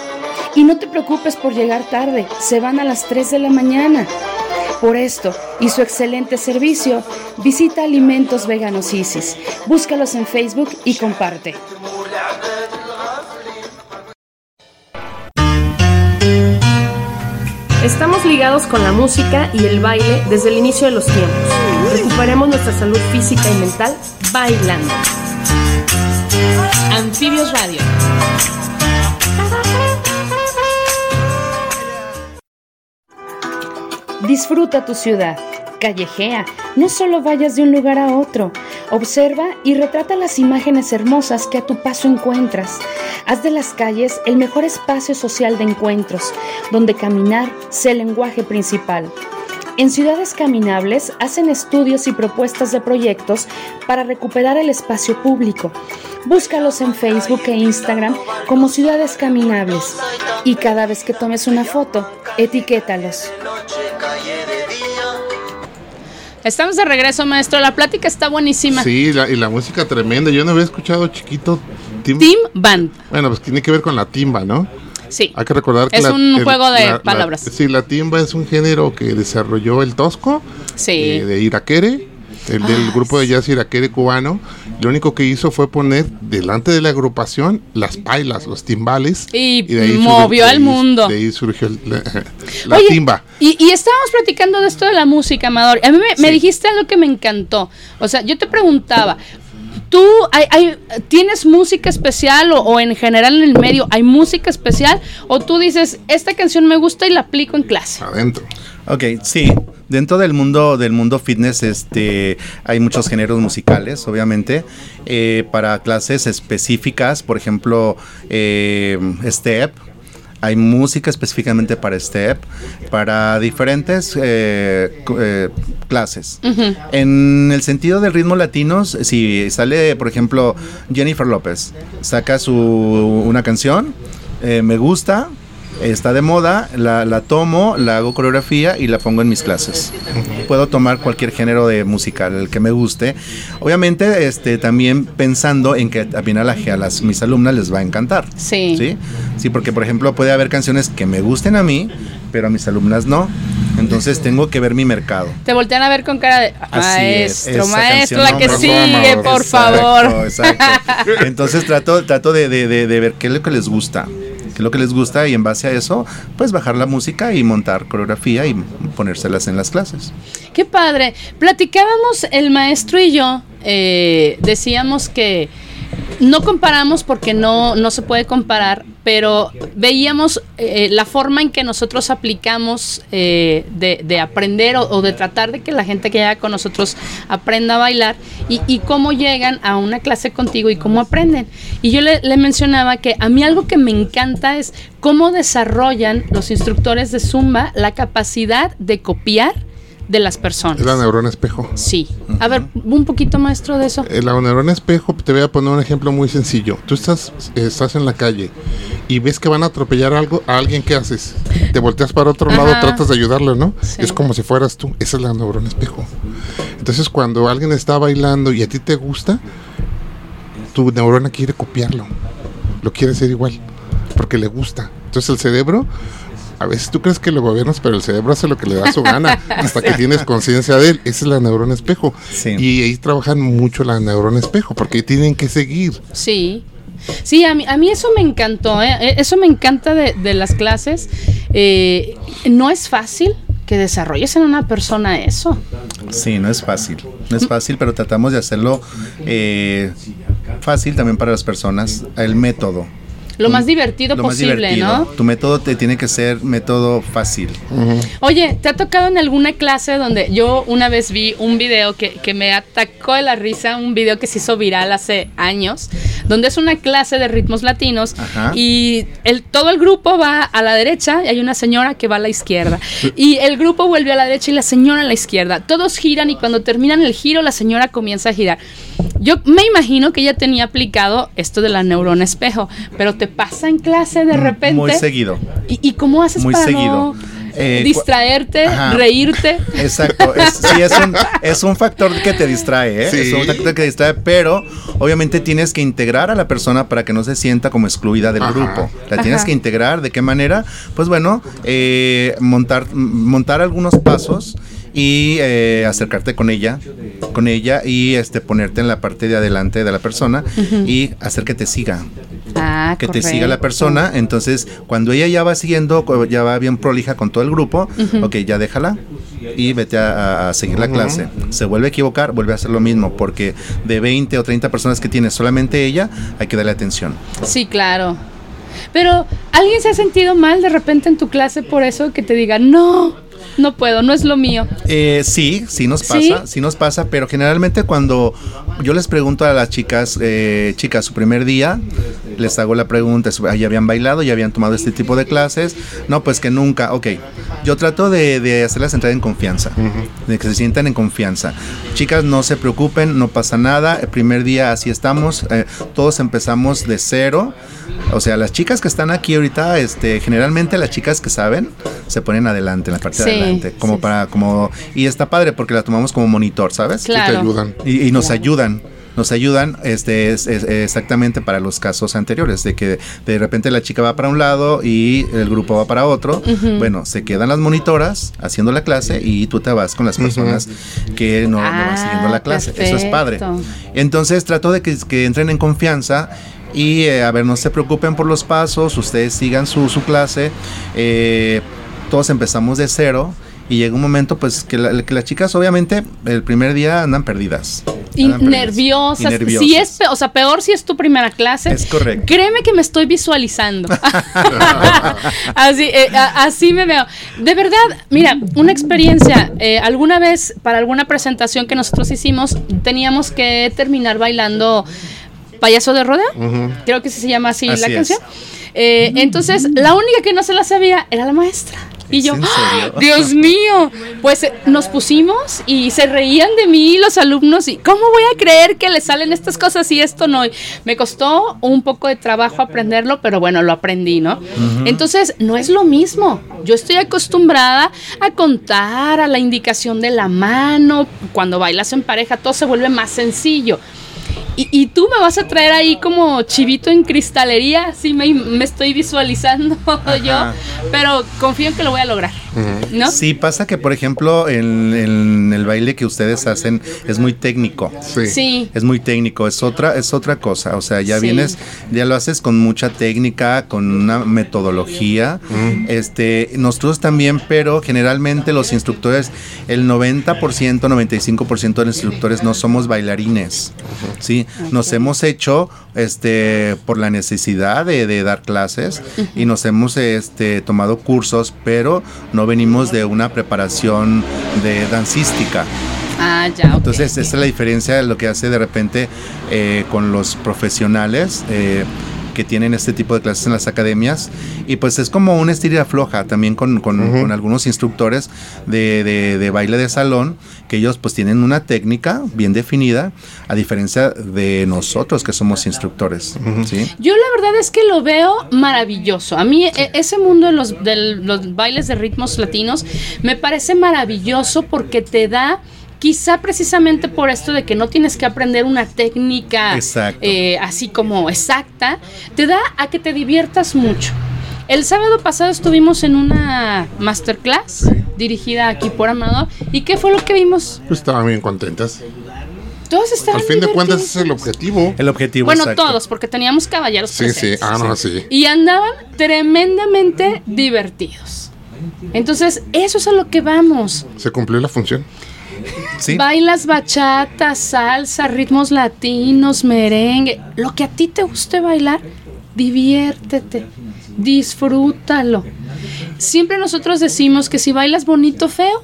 Y no te preocupes por llegar tarde, se van a las 3 de la mañana. Por esto y su excelente servicio, visita Alimentos Veganos Isis. Búscalos en Facebook y comparte. Estamos ligados con la música y el baile desde el inicio de los tiempos. Recuperemos nuestra salud física y mental bailando. Anfibios Radio. Disfruta tu ciudad. Callejea. No solo vayas de un lugar a otro. Observa y retrata las imágenes hermosas que a tu paso encuentras. Haz de las calles el mejor espacio social de encuentros, donde caminar sea el lenguaje principal. En Ciudades Caminables hacen estudios y propuestas de proyectos para recuperar el espacio público. Búscalos en Facebook e Instagram como Ciudades Caminables y cada vez que tomes una foto, etiquétalos. Estamos de regreso, maestro. La plática está buenísima. Sí, la- y la música tremenda. Yo no había escuchado chiquito Tim- Team Band. Bueno, pues tiene que ver con la timba, ¿no? Sí. Hay que recordar que Es la- un juego de palabras. sí, la timba es un género que desarrolló el Tosco Sí. eh, de Iraquere, el del Ah, grupo de jazz Iraquere cubano. Lo único que hizo fue poner delante de la agrupación las pailas, los timbales. Y de ahí movió al mundo. De ahí surgió la, la Oye, timba. Y, y estábamos platicando de esto de la música, Amador. A mí me, me dijiste algo que me encantó. O sea, yo te preguntaba, ¿tú hay, hay- tienes música especial o, o en general en el medio hay música especial? ¿O tú dices, esta canción me gusta y la aplico en clase? Adentro. Ok, sí. Dentro del mundo del mundo fitness, este, hay muchos géneros musicales, obviamente, eh, para clases específicas, por ejemplo, eh, step. Hay música específicamente para step, para diferentes eh, eh, clases. En el sentido del ritmo latinos, si sale, por ejemplo, Jennifer López, saca su una canción, eh, me gusta, está de moda, la, la tomo, la hago coreografía y la pongo en mis clases. Puedo tomar cualquier género de musical, el que me guste. Obviamente, este, también pensando en que también a, la, a las, mis alumnas les va a encantar. Sí. ¿Sí? Sí, porque por ejemplo puede haber canciones que me gusten a mí, pero a mis alumnas no. Entonces tengo que ver mi mercado. Te voltean a ver con cara de Así es, maestro, maestro, la que por sigue, favor. por Exacto, favor. Exacto. Entonces trato, trato de, de- de- de ver qué es lo que les gusta. Lo que les gusta y en base a eso, pues bajar la música y montar coreografía y ponérselas en las clases. Qué padre. Platicábamos el maestro y yo, eh, decíamos que no comparamos porque no, no se puede comparar, pero veíamos eh, la forma en que nosotros aplicamos eh, de, de aprender o, de tratar de que la gente que llega con nosotros aprenda a bailar y, y cómo llegan a una clase contigo y cómo aprenden. Y yo le, le mencionaba que a mí algo que me encanta es cómo desarrollan los instructores de Zumba la capacidad de copiar de las personas. Es la neurona espejo. Sí. A ver, un poquito maestro de eso. Eh, La neurona espejo, te voy a poner un ejemplo muy sencillo. Tú estás, estás en la calle y ves que van a atropellar algo, a alguien, ¿qué haces? Te volteas para otro lado, tratas de ayudarlo, ¿no? Sí. Es como si fueras tú. Esa es la neurona espejo. Entonces, cuando alguien está bailando y a ti te gusta, tu neurona quiere copiarlo. Lo quiere hacer igual, porque le gusta. Entonces, el cerebro a veces tú crees que lo gobiernas, pero el cerebro hace lo que le da su gana hasta que tienes conciencia de él. Esa es la neurona espejo. Sí. Y ahí trabajan mucho la neurona espejo, porque tienen que seguir. Sí. Sí, a mí, a mí eso me encantó, ¿eh? Eh, eso me encanta de, de las clases. Eh, no es fácil que desarrolles en una persona eso. Sí, no es fácil. No es fácil, pero tratamos de hacerlo eh, fácil también para las personas. El método. Lo más divertido Lo más posible, divertido. ¿no? Tu método te tiene que ser método fácil. Oye, ¿te ha tocado en alguna clase donde yo una vez vi un video que, que me atacó de la risa, un video que se hizo viral hace años, donde es una clase de ritmos latinos Ajá. y el, todo el grupo va a la derecha y hay una señora que va a la izquierda. Y el grupo vuelve a la derecha y la señora a la izquierda. Todos giran y cuando terminan el giro la señora comienza a girar. Yo me imagino que ella tenía aplicado esto de la neurona espejo, pero te pasa en clase de repente. Mm, Muy seguido. ¿Y, y cómo haces Muy para seguido. no Eh, distraerte, Ajá. reírte? Exacto, es, sí, es un, es un factor que te distrae, ¿eh? Sí. Es un factor que distrae, pero obviamente tienes que integrar a la persona para que no se sienta como excluida del Ajá. grupo. La tienes Ajá. que integrar, ¿de qué manera? Pues bueno, eh, montar, montar algunos pasos y eh, acercarte con ella, con ella y este ponerte en la parte de adelante de la persona y hacer que te siga. Ah, que te siga la persona. Entonces, cuando ella ya va siguiendo, ya va bien prolija con todo el grupo, ok, ya déjala y vete a, a- a seguir la clase. Se vuelve a equivocar, vuelve a hacer lo mismo, porque de 20 o 30 personas que tiene solamente ella, hay que darle atención. Sí, claro. Pero, ¿alguien se ha sentido mal de repente en tu clase por eso que te diga, no, no puedo, no es lo mío? Eh, sí, sí nos pasa, ¿Sí? nos pasa, pero generalmente cuando yo les pregunto a las chicas, eh, chicas, su primer día, les hago la pregunta, su- ¿ya habían bailado, ya habían tomado este tipo de clases? No, pues que nunca, ok. Yo trato de, de hacerlas entrar en confianza, de que se sientan en confianza. Chicas, no se preocupen, no pasa nada, el primer día así estamos, eh, todos empezamos de cero. O sea, las chicas que están aquí ahorita, este, generalmente las chicas que saben se ponen adelante en la parte Sí, de adelante, como sí, para, como, y está padre porque la tomamos como monitor, ¿sabes? Claro. te ayudan. Y, y nos ayudan. Nos ayudan este, es, es- exactamente para los casos anteriores, de que de repente la chica va para un lado y el grupo va para otro. Bueno, se quedan las monitoras haciendo la clase y tú te vas con las personas que no, no van siguiendo la Ah, clase. Eso es padre. Entonces trato de que, que entren en confianza y eh, a ver, no se preocupen por los pasos, ustedes sigan su, su clase. eh, todos empezamos de cero. Y llega un momento, pues, que, la- que las chicas, obviamente, el primer día andan perdidas. Y Andan nerviosas. Y nerviosas. Si es, o sea, peor si es tu primera clase. Es correcto. Créeme que me estoy visualizando. así, eh, a- así me veo. De verdad, mira, una experiencia. eh, alguna vez, para alguna presentación que nosotros hicimos, teníamos que terminar bailando Payaso de Rodeo. Creo que sí se llama así, Así la canción. Eh, entonces, la única que no se la sabía era la maestra. Y ¿Es yo, ¡Ah! Dios mío, pues eh, nos pusimos y se reían de mí los alumnos y ¿cómo voy a creer que le salen estas cosas y esto no? Y me costó un poco de trabajo aprenderlo, pero bueno, lo aprendí, ¿no? Entonces, no es lo mismo. Yo estoy acostumbrada a contar, a la indicación de la mano, cuando bailas en pareja todo se vuelve más sencillo. Y, y tú me vas a traer ahí como chivito en cristalería, así me, me estoy visualizando yo, pero confío en que lo voy a lograr, ¿no? Sí, pasa que, por ejemplo, en, en el baile que ustedes hacen es muy técnico. Sí. Sí. Es muy técnico, es otra, es otra cosa. O sea, ya Sí. vienes, ya lo haces con mucha técnica, con una metodología. Este, nosotros también, pero generalmente los instructores, el 90%, 95% de los instructores no somos bailarines. Sí, nos hemos hecho este por la necesidad de, de dar clases y nos hemos este tomado cursos, pero no venimos de una preparación de dancística. Ah, ya. Entonces, esta es la diferencia de lo que hace de repente eh, con los profesionales eh, que tienen este tipo de clases en las academias. Y pues es como una estira floja también con, con- con algunos instructores de, de- de baile de salón, que ellos pues tienen una técnica bien definida, a diferencia de nosotros que somos instructores. ¿sí? Yo la verdad es que lo veo maravilloso. A mí e- ese mundo de los, de los bailes de ritmos latinos me parece maravilloso porque te da... Quizá precisamente por esto de que no tienes que aprender una técnica eh, así como exacta, te da a que te diviertas mucho. El sábado pasado estuvimos en una masterclass dirigida aquí por Amador. ¿Y qué fue lo que vimos? Pues estaban bien contentas. Todos estaban Al fin de cuentas ese es el objetivo. El objetivo Bueno, exacto. todos, porque teníamos caballeros Sí, sí. presentes. Ah, no, sí. Y andaban tremendamente divertidos. Entonces, eso es a lo que vamos. Se cumplió la función. Sí. Bailas bachata, salsa, ritmos latinos, merengue. Lo que a ti te guste bailar, diviértete, disfrútalo. Siempre nosotros decimos que si bailas bonito, feo.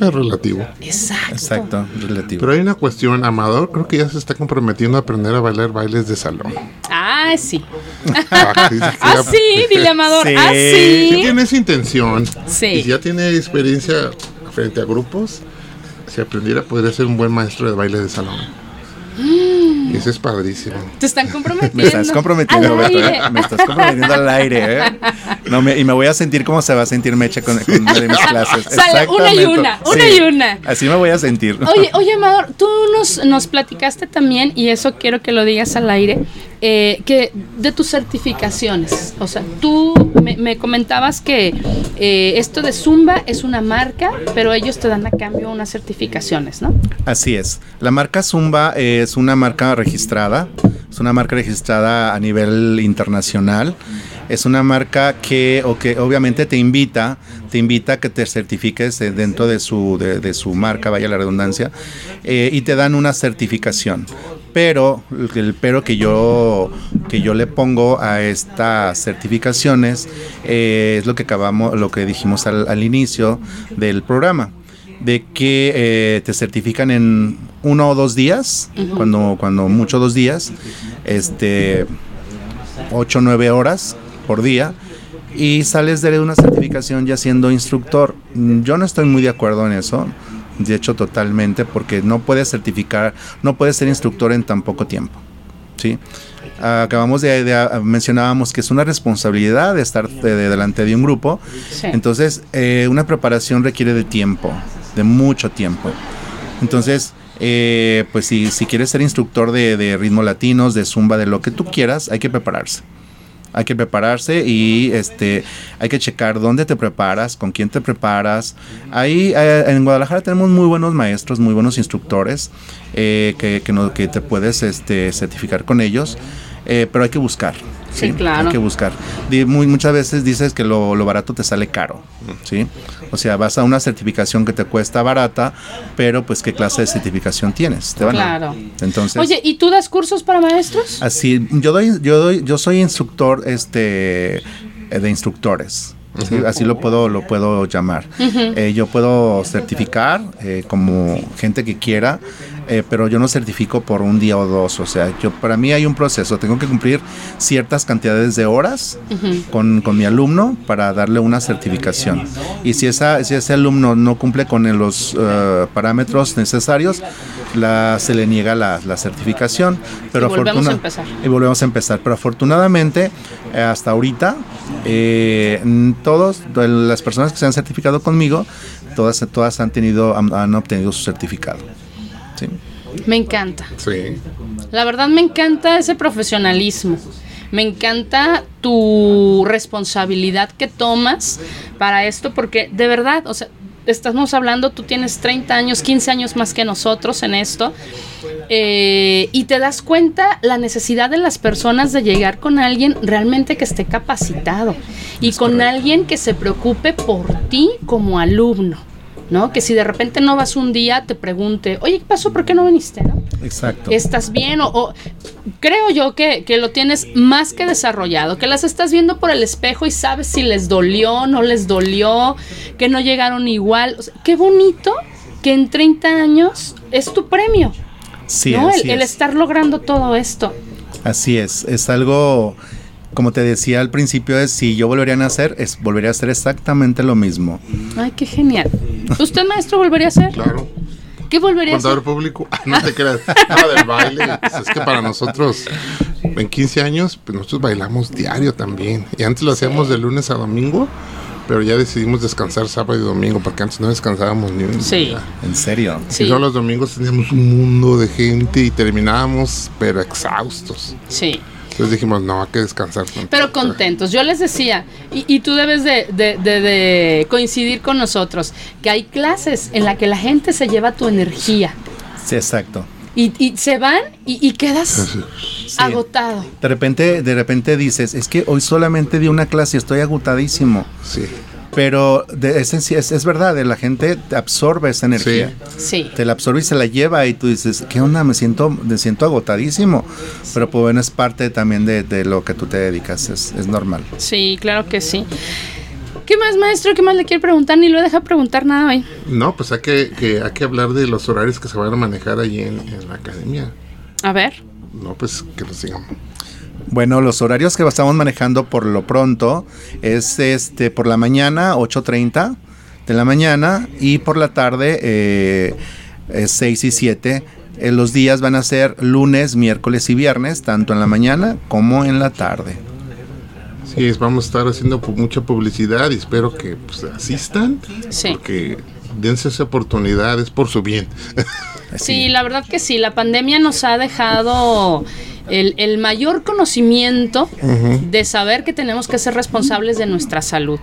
Es relativo. Exacto. Exacto, relativo. Pero hay una cuestión, Amador creo que ya se está comprometiendo a aprender a bailar bailes de salón. Ah, sí. Ah, sí, sí, Ah, sí, dile Amador. Sí. Ah, Si sí. tiene esa intención Sí. y si ya tiene experiencia frente a grupos, si aprendiera podría ser un buen maestro de baile de salón. Y eso es padrísimo. Te están comprometiendo. Me estás comprometiendo, al Beto, aire. ¿eh? Me estás comprometiendo al aire, ¿eh? No, me- y me voy a sentir como se va a sentir Mecha con, con una de mis clases. Sale una y una, una y una. Así me voy a sentir. Oye, oye, Amador, tú nos, nos platicaste también, y eso quiero que lo digas al aire, eh, que de tus certificaciones. O sea, tú me, me comentabas que eh, esto de Zumba es una marca, pero ellos te dan a cambio unas certificaciones, ¿no? Así es. La marca Zumba es una marca registrada. Es una marca registrada a nivel internacional. Es una marca que, o que obviamente te invita, te invita a que te certifiques dentro de su, de, de su marca, vaya la redundancia, eh, y te dan una certificación. Pero el pero que yo, que yo le pongo a estas certificaciones eh, es lo que acabamos, lo que dijimos al, al inicio del programa de que eh, te certifican en uno o dos días, cuando, cuando mucho dos días, este, ocho o nueve horas por día, y sales de una certificación ya siendo instructor. Yo no estoy muy de acuerdo en eso, de hecho totalmente, porque no puedes certificar, no puedes ser instructor en tan poco tiempo. ¿sí? Acabamos de, de- mencionábamos que es una responsabilidad de estar de- de delante de un grupo, Sí. entonces eh, una preparación requiere de tiempo, de mucho tiempo. Entonces, eh, pues si, si quieres ser instructor de, de ritmos latinos, de zumba, de lo que tú quieras, hay que prepararse. Hay que prepararse y este hay que checar dónde te preparas, con quién te preparas. Ahí eh, en Guadalajara tenemos muy buenos maestros, muy buenos instructores eh, que, que, no- que te puedes este, certificar con ellos, eh, pero hay que buscar. Sí, claro. Hay que buscar. Muy, muchas veces dices que lo, lo barato te sale caro, ¿sí? O sea, vas a una certificación que te cuesta barata, pero pues qué clase de certificación tienes. Te van a- Claro. Entonces, Oye, ¿y tú das cursos para maestros? Así, yo doy, yo doy, yo soy instructor, este, eh, de instructores. ¿sí? Así lo puedo, lo puedo llamar. Eh, yo puedo certificar eh, como gente que quiera, eh, pero yo no certifico por un día o dos. O sea, yo para mí hay un proceso. Tengo que cumplir ciertas cantidades de horas con, con mi alumno para darle una certificación. Y si esa, si ese alumno no cumple con los eh, parámetros necesarios, la, se le niega la, la certificación. Pero Y volvemos a empezar. y volvemos a empezar. Pero afortunadamente, eh, hasta ahorita, eh, todos, las personas que se han certificado conmigo, todas, todas han tenido, han, han obtenido su certificado. Sí. Me encanta. Sí. La verdad me encanta ese profesionalismo. Me encanta tu responsabilidad que tomas para esto, porque de verdad, o sea, estamos hablando, tú tienes 30 años, 15 años más que nosotros en esto, eh, y te das cuenta la necesidad de las personas de llegar con alguien realmente que esté capacitado y con alguien que se preocupe por ti como alumno. ¿No? Que si de repente no vas un día, te pregunte, oye, ¿qué pasó? ¿Por qué no viniste? ¿no? Exacto. estás bien o, o- creo yo que, que lo tienes más que desarrollado, que las estás viendo por el espejo y sabes si les dolió, no les dolió, que no llegaron igual. O sea, qué bonito que en 30 años es tu premio, Sí, ¿no? El, el es. estar logrando todo esto. Así es. Es algo, como te decía al principio, es si yo volvería a nacer, es, volvería a hacer exactamente lo mismo. Ay, qué genial. ¿Usted, maestro, volvería a hacer? Claro. ¿Qué volvería a Contador hacer? público. Ah, No te creas. Nada del baile. Pues es que para nosotros, en 15 años, pues nosotros bailamos diario también. Y antes lo hacíamos de lunes a domingo, pero ya decidimos descansar sábado y domingo, porque antes no descansábamos ni un Sí. día. En serio. Sí, Y todos los domingos teníamos un mundo de gente y terminábamos, pero exhaustos. sí. Entonces dijimos, no, hay que descansar. Pero contentos. Yo les decía, y, y tú debes de, de- de- de coincidir con nosotros, que hay clases en las que la gente se lleva tu energía Sí, exacto. y, y se van y, y quedas Sí. agotado. De repente, de repente dices, es que hoy solamente di una clase y estoy agotadísimo. Sí. Pero de, es, es, es verdad, la gente te absorbe esa energía. Sí. Te la absorbe y se la lleva y tú dices, ¿qué onda? Me siento, me siento agotadísimo. Pero pues bueno, es parte también de, de lo que tú te dedicas, es, es normal. Sí, claro que sí. ¿Qué más, maestro? ¿Qué más le quiere preguntar? Ni lo deja preguntar nada hoy. No, pues hay que, que- hay que hablar de los horarios que se van a manejar allí en, en la academia. A ver. No, pues que nos digan. Bueno, los horarios que estamos manejando por lo pronto es este por la mañana 8.30 de la mañana y por la tarde eh, es 6 y 7. Eh, los días van a ser lunes, miércoles y viernes, tanto en la mañana como en la tarde. Sí, es- vamos a estar haciendo mucha publicidad y espero que pues, asistan. Sí. Porque dense esa oportunidad, es por su bien. Sí, la verdad que sí. La pandemia nos ha dejado el, el mayor conocimiento de saber que tenemos que ser responsables de nuestra salud.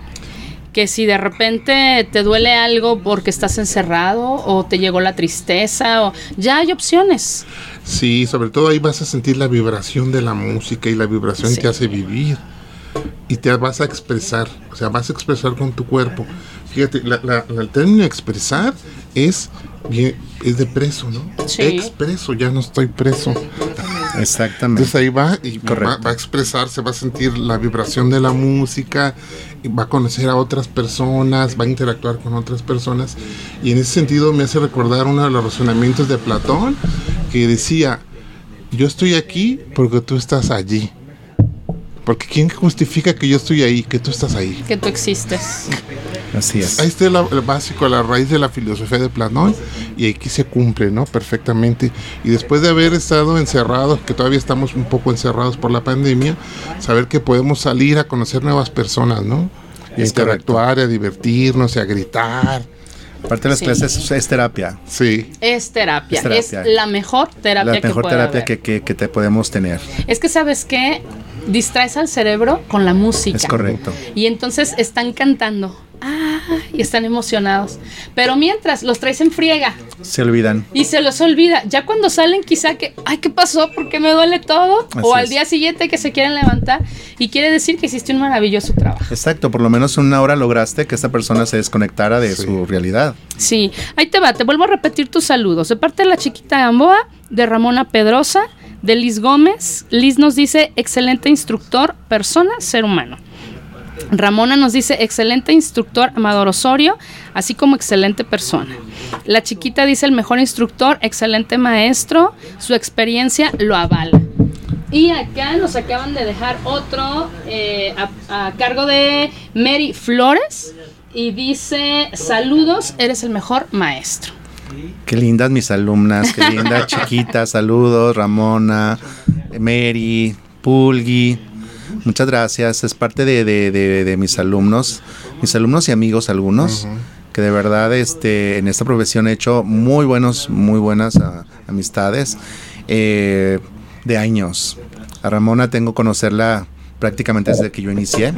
que si de repente te duele algo porque estás encerrado o te llegó la tristeza o ya hay opciones. Sí, sobre todo ahí vas a sentir la vibración de la música y la vibración Sí. te hace vivir y te vas a expresar, o sea, vas a expresar con tu cuerpo. Fíjate, la- la- la- el término expresar es, es de preso, ¿no? Sí. Expreso, ya no estoy preso. Exactamente. Entonces ahí va y va, Correcto. va a expresarse, va a sentir la vibración de la música, y va a conocer a otras personas, va a interactuar con otras personas. Y en ese sentido me hace recordar uno de los razonamientos de Platón que decía, yo estoy aquí porque tú estás allí. Porque ¿quién justifica que yo estoy ahí, que tú estás ahí? Que tú existes. Así es. Ahí está el básico, la raíz de la filosofía de Platón y aquí se cumple, ¿no? Perfectamente. Y después de haber estado encerrados, que todavía estamos un poco encerrados por la pandemia, saber que podemos salir a conocer nuevas personas, ¿no? Y a Es interactuar, y a divertirnos, y a gritar. Parte de las Sí. clases es, es terapia. Sí. Es terapia. Es Es, terapia. la mejor terapia La que mejor puede terapia haber. que, que- que te podemos tener. Es que sabes que distraes al cerebro con la música. Es correcto. Y entonces están cantando. Ah, y están emocionados. Pero mientras los traes en friega Se olvidan. y se los olvida. Ya cuando salen quizá que, ay, ¿qué pasó? ¿Por qué me duele todo? Así o al es. día siguiente que se quieren levantar y quiere decir que hiciste un maravilloso trabajo. Exacto, por lo menos en una hora lograste que esta persona se desconectara de su realidad. Sí, ahí te va, te vuelvo a repetir tus saludos. De parte de la chiquita Gamboa, de Ramona Pedrosa, de Liz Gómez. Liz nos dice, excelente instructor, persona, ser humano. Ramona nos dice, excelente instructor, Amador Osorio, así como excelente persona. La chiquita dice, el mejor instructor, excelente maestro, su experiencia lo avala. Y acá nos acaban de dejar otro eh, a, a cargo de Mary Flores y dice, saludos, eres el mejor maestro. Qué lindas mis alumnas, qué linda chiquita, saludos, Ramona, Mary, Pulgui. Muchas gracias, es parte de, de- de- de mis alumnos, mis alumnos y amigos algunos, que de verdad este, en esta profesión he hecho muy buenos, muy buenas ah, amistades eh, de años. A Ramona tengo conocerla prácticamente desde que yo inicié.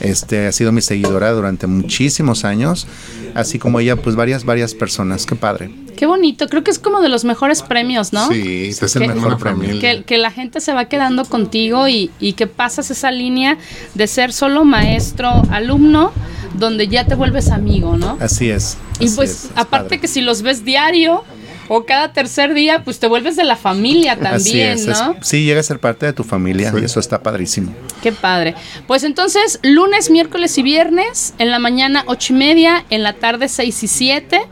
Este ha sido mi seguidora durante muchísimos años, así como ella, pues varias, varias personas. Qué padre. Qué bonito, creo que es como de los mejores premios, ¿no? Sí, Este es el Que- mejor premio. Que, que la gente se va quedando contigo y, y que pasas esa línea de ser solo maestro, alumno, donde ya te vuelves amigo, ¿no? Así es. Y así pues es, es aparte padre. que si los ves diario o cada tercer día, pues te vuelves de la familia Así también, es, es- ¿no? sí, llega a ser parte de tu familia Sí. y eso está padrísimo. Qué padre. Pues entonces, lunes, miércoles y viernes, en la mañana ocho y media, en la tarde seis y siete.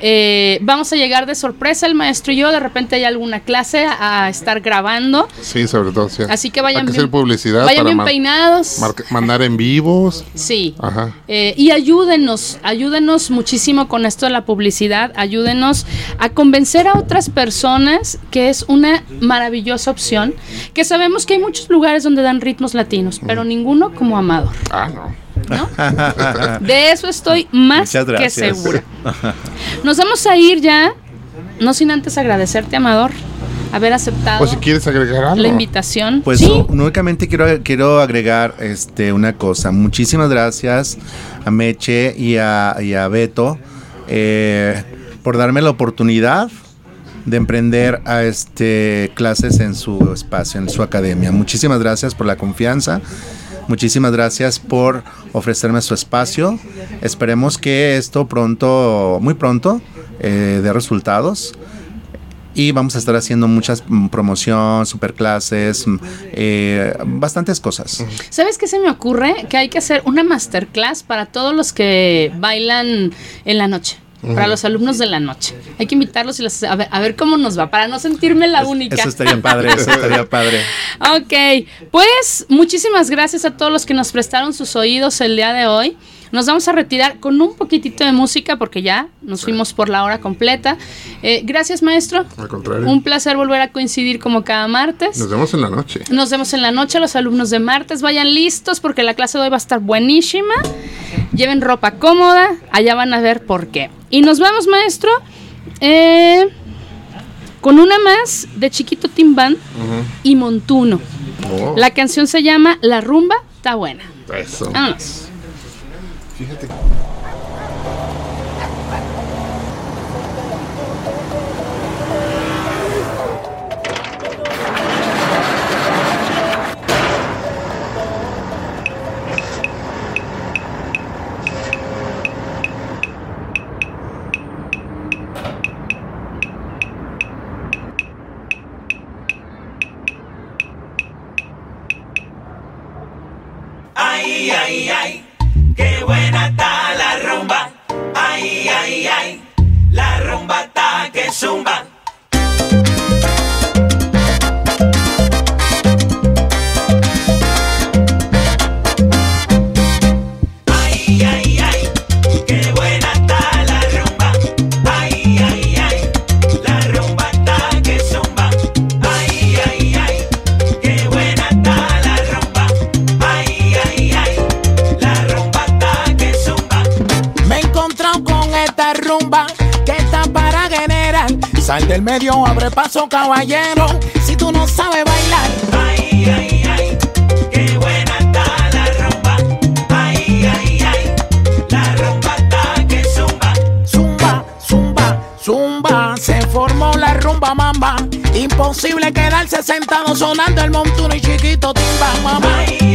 Eh, vamos a llegar de sorpresa el maestro y yo, de repente hay alguna clase a estar grabando, Sí, sobre todo. sí. así que vayan Hay que bien, hacer publicidad vayan para bien peinados. mandar en vivos. Sí. Ajá. Eh, y ayúdenos, ayúdenos muchísimo con esto de la publicidad, ayúdenos a convencer a otras personas que es una maravillosa opción, que sabemos que hay muchos lugares donde dan ritmos latinos, pero ninguno como Amador. Ah, no. De eso estoy más que segura. Nos vamos a ir ya, no sin antes agradecerte, Amador, haber aceptado O si quieres agregar algo. la invitación. Pues sí, únicamente quiero, quiero agregar este, una cosa. Muchísimas gracias a Meche y a, y a Beto eh, por darme la oportunidad de emprender a este clases en su espacio, en su academia. Muchísimas gracias por la confianza. Muchísimas gracias por ofrecerme su espacio. Esperemos que esto pronto, muy pronto, eh, dé resultados. Y vamos a estar haciendo muchas mm, promoción, superclases, mm, eh, bastantes cosas. ¿Sabes qué se me ocurre? Que hay que hacer una masterclass para todos los que bailan en la noche. Para los alumnos de la noche. Hay que invitarlos y a, ver, a ver cómo nos va, para no sentirme la única. Eso estaría padre, eso estaría padre. Ok, pues muchísimas gracias a todos los que nos prestaron sus oídos el día de hoy. Nos vamos a retirar con un poquitito de música porque ya nos fuimos por la hora completa. Eh, gracias, maestro. Al contrario. Un placer volver a coincidir como cada martes. Nos vemos en la noche. Nos vemos en la noche, los alumnos de martes. Vayan listos porque la clase de hoy va a estar buenísima. Lleven ropa cómoda, allá van a ver por qué. Y nos vamos, maestro, eh, con una más de Chiquito Timbán y Montuno. Oh, La canción se llama La rumba está buena. eso. Vámonos. Fíjate. el medio abre paso, caballero. Si tú no sabes bailar. Ay, ay, ay, qué buena está la rumba. Ay, ay, ay, la rumba está que zumba. Zumba, zumba, zumba. Se formó la rumba mamba. Imposible quedarse sentado sonando el montuno y chiquito timba, mamá.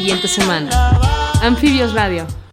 siguiente semana. Anfibios Radio.